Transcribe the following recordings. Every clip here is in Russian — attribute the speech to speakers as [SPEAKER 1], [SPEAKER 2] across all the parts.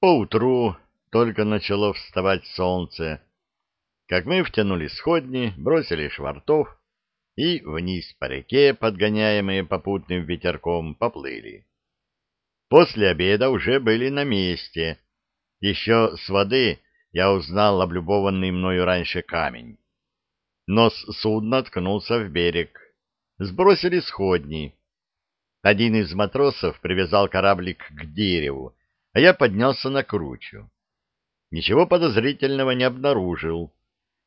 [SPEAKER 1] Поутру только начало вставать солнце, как мы втянули сходни, бросили швартов и вниз по реке, подгоняемые попутным ветерком, поплыли. После обеда уже были на месте. Еще с воды я узнал облюбованный мною раньше камень. Нос судна ткнулся в берег. Сбросили сходни. Один из матросов привязал кораблик к дереву, а я поднялся на кручу. Ничего подозрительного не обнаружил.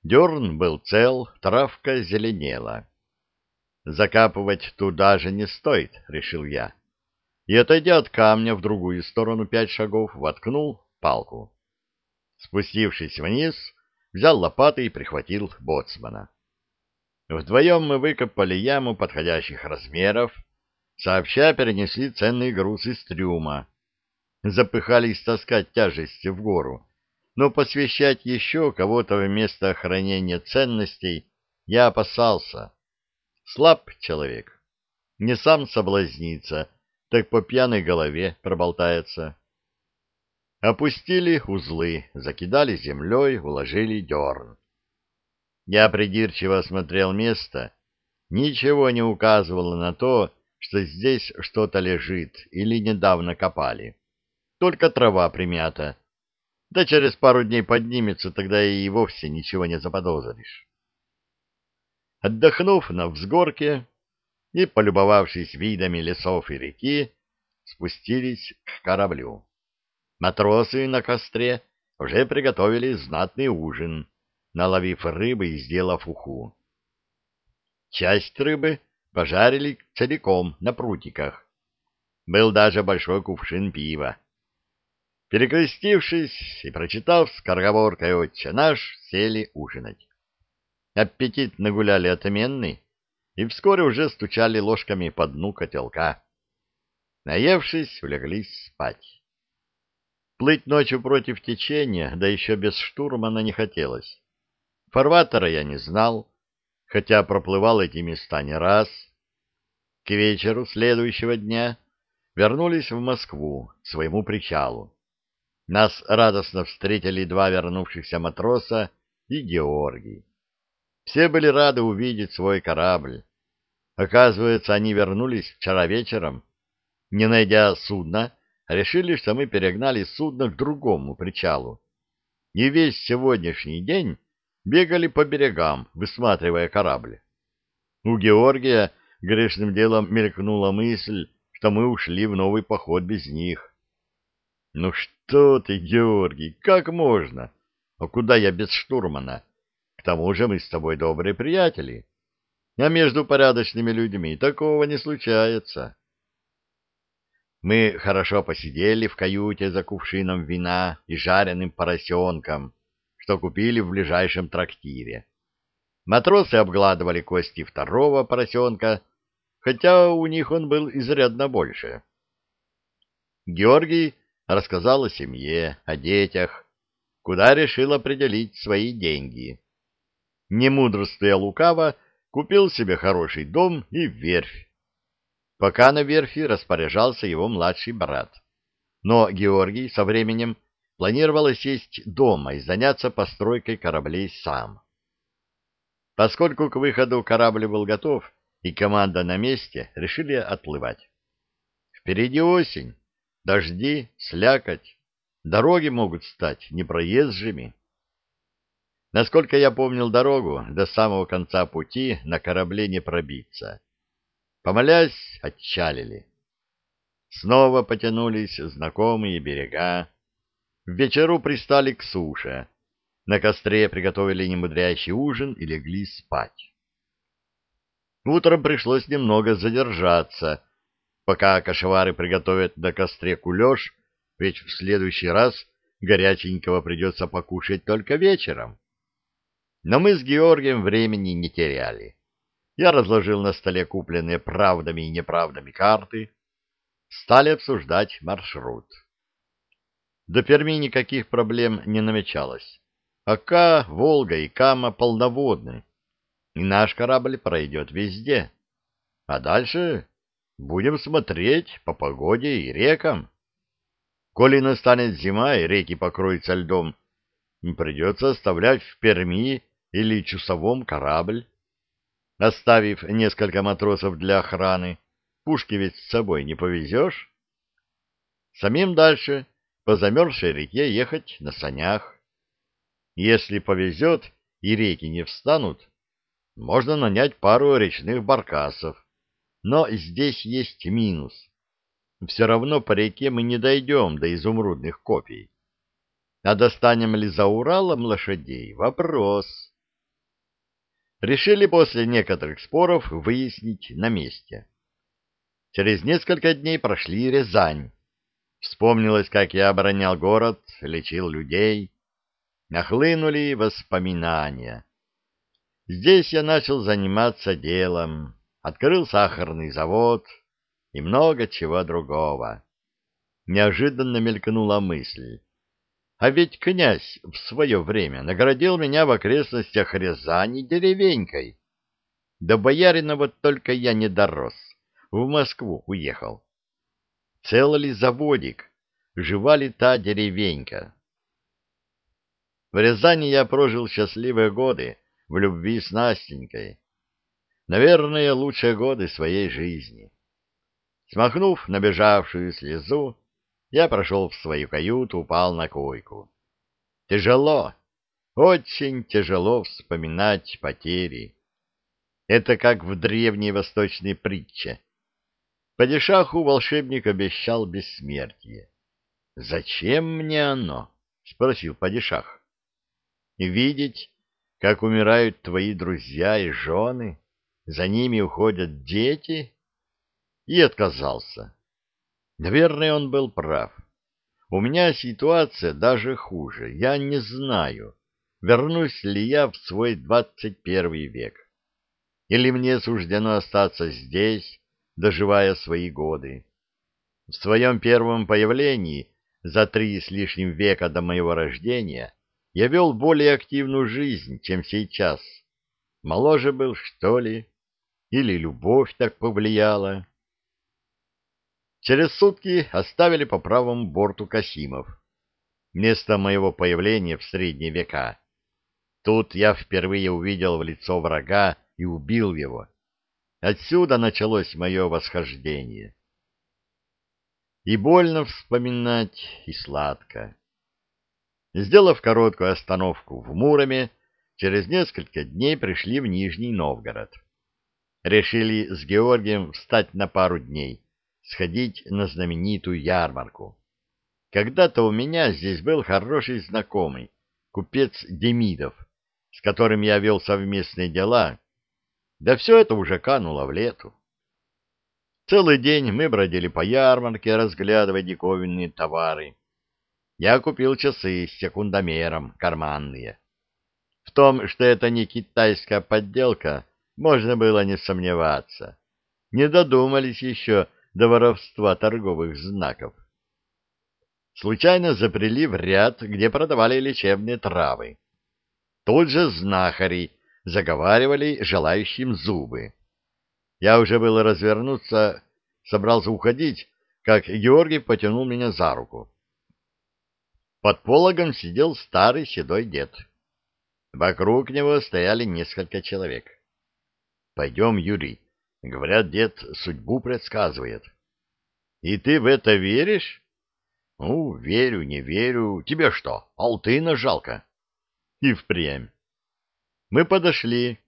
[SPEAKER 1] Дерн был цел, травка зеленела. Закапывать туда же не стоит, решил я. И, отойдя от камня в другую сторону пять шагов, воткнул палку. Спустившись вниз, взял лопаты и прихватил боцмана. Вдвоем мы выкопали яму подходящих размеров, сообща перенесли ценный груз из трюма. Запыхались таскать тяжести в гору, но посвящать еще кого-то в место хранения ценностей я опасался. Слаб человек. Не сам соблазнится, так по пьяной голове проболтается. Опустили узлы, закидали землей, уложили дерн. Я придирчиво осмотрел место. Ничего не указывало на то, что здесь что-то лежит или недавно копали. Только трава примята, да через пару дней поднимется, тогда и вовсе ничего не заподозришь. Отдохнув на взгорке и полюбовавшись видами лесов и реки, спустились к кораблю. Матросы на костре уже приготовили знатный ужин, наловив рыбы и сделав уху. Часть рыбы пожарили целиком на прутиках. Был даже большой кувшин пива. Перекрестившись и прочитав скороговоркой «Отче наш», сели ужинать. Аппетит нагуляли отменный, и вскоре уже стучали ложками по дну котелка. Наевшись, улеглись спать. Плыть ночью против течения, да еще без штурмана не хотелось. Фарватера я не знал, хотя проплывал эти места не раз. К вечеру следующего дня вернулись в Москву, к своему причалу. Нас радостно встретили два вернувшихся матроса и Георгий. Все были рады увидеть свой корабль. Оказывается, они вернулись вчера вечером. Не найдя судна, решили, что мы перегнали судно к другому причалу. И весь сегодняшний день бегали по берегам, высматривая корабль. У Георгия грешным делом мелькнула мысль, что мы ушли в новый поход без них. Ну что ты, Георгий, как можно? А куда я без штурмана? К тому же мы с тобой добрые приятели. А между порядочными людьми такого не случается. Мы хорошо посидели в каюте за кувшином вина и жареным поросенком, что купили в ближайшем трактире. Матросы обгладывали кости второго поросенка, хотя у них он был изрядно больше. Георгий рассказал о семье, о детях, куда решил определить свои деньги. Не мудрствуя лукаво, купил себе хороший дом и верфь. Пока на верфи распоряжался его младший брат. Но Георгий со временем планировал сесть дома и заняться постройкой кораблей сам. Поскольку к выходу корабль был готов и команда на месте, решили отплывать. Впереди осень, Дожди, слякоть, дороги могут стать непроезжими. Насколько я помнил дорогу, до самого конца пути на корабле не пробиться. Помолясь, отчалили. Снова потянулись знакомые берега. В вечеру пристали к суше. На костре приготовили немудрящий ужин и легли спать. Утром пришлось немного задержаться, пока кошевары приготовят на костре кулеш, ведь в следующий раз горяченького придется покушать только вечером. Но мы с Георгием времени не теряли. Я разложил на столе купленные правдами и неправдами карты. Стали обсуждать маршрут. До Перми никаких проблем не намечалось. Ака, Волга и Кама полноводны, и наш корабль пройдет везде. А дальше Будем смотреть по погоде и рекам. Коли настанет зима и реки покроются льдом, придется оставлять в Перми или Чусовом корабль. Оставив несколько матросов для охраны, пушки ведь с собой не повезешь. Самим дальше по замерзшей реке ехать на санях. Если повезет и реки не встанут, можно нанять пару речных баркасов. Но здесь есть минус. Все равно по реке мы не дойдем до изумрудных копий. А достанем ли за Уралом лошадей? Вопрос. Решили после некоторых споров выяснить на месте. Через несколько дней прошли Рязань. Вспомнилось, как я оборонял город, лечил людей. Нахлынули воспоминания. Здесь я начал заниматься делом, открыл сахарный завод и много чего другого. Неожиданно мелькнула мысль. А ведь князь в свое время наградил меня в окрестностях Рязани деревенькой. До боярина вот только я не дорос, в Москву уехал. Цел ли заводик, жива ли та деревенька? В Рязани я прожил счастливые годы в любви с Настенькой. Наверное, лучшие годы своей жизни. Смахнув набежавшую слезу, я прошел в свою каюту, упал на койку. Тяжело, очень тяжело вспоминать потери. Это как в древней восточной притче. Падишаху волшебник обещал бессмертие. «Зачем мне оно?» — спросил падишах. «Видеть, как умирают твои друзья и жены, за ними уходят дети?» И отказался. Наверное, он был прав. У меня ситуация даже хуже. Я не знаю, вернусь ли я в свой двадцать первый век. Или мне суждено остаться здесь, доживая свои годы. В своем первом появлении, за три с лишним века до моего рождения, я вел более активную жизнь, чем сейчас. Моложе был, что ли? Или любовь так повлияла? Через сутки оставили по правому борту Касимов. Место моего появления в средние века. Тут я впервые увидел в лицо врага и убил его. Отсюда началось мое восхождение. И больно вспоминать, и сладко. Сделав короткую остановку в Муроме, через несколько дней пришли в Нижний Новгород. Решили с Георгием встать на пару дней, сходить на знаменитую ярмарку. Когда-то у меня здесь был хороший знакомый, купец Демидов, с которым я вел совместные дела, да все это уже кануло в лету. Целый день мы бродили по ярмарке, разглядывая диковинные товары. Я купил часы с секундомером, карманные. В том, что это не китайская подделка, можно было не сомневаться. Не додумались еще до воровства торговых знаков. Случайно запрели в ряд, где продавали лечебные травы. Тут же знахари заговаривали желающим зубы. Я уже был развернуться, собрался уходить, как Георгий потянул меня за руку. Под пологом сидел старый седой дед. Вокруг него стояли несколько человек. — Пойдем, Юрий, Говорят, дед судьбу предсказывает. И ты в это веришь? Ну, верю, не верю. Тебе что, алтына жалко? И впрямь. Мы подошли.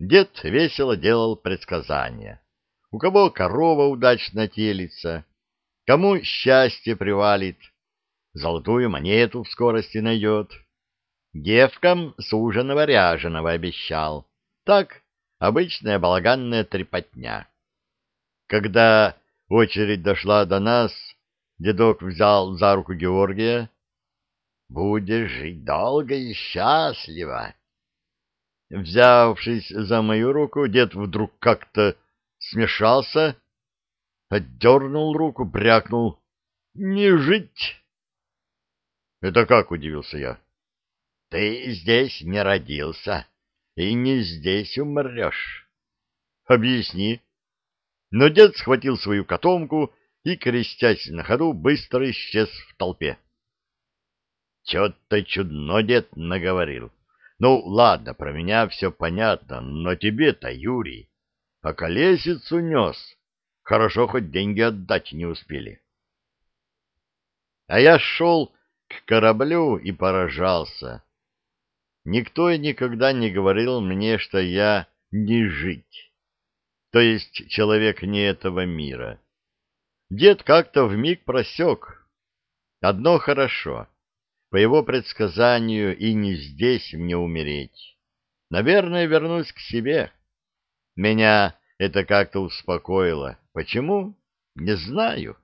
[SPEAKER 1] Дед весело делал предсказания. У кого корова удачно телится, кому счастье привалит, золотую монету в скорости найдет. Девкам суженого ряженого обещал. Так, обычная балаганная трепотня. Когда очередь дошла до нас, дедок взял за руку Георгия. «Будешь жить долго и счастливо!» Взявшись за мою руку, дед вдруг как-то смешался, отдернул руку, брякнул. «Не жить!» «Это как?» — удивился я. «Ты здесь не родился!» И не здесь умрешь. Объясни. Но дед схватил свою котомку и, крестясь на ходу, быстро исчез в толпе. Чё-то чудно дед наговорил. Ну, ладно, про меня все понятно, но тебе-то, Юрий, по колесицу нес. Хорошо, хоть деньги отдать не успели. А я шел к кораблю и поражался. Никто и никогда не говорил мне, что я не жить, то есть человек не этого мира. Дед как-то вмиг просек. Одно хорошо. По его предсказанию и не здесь мне умереть. Наверное, вернусь к себе. Меня это как-то успокоило. Почему? Не знаю.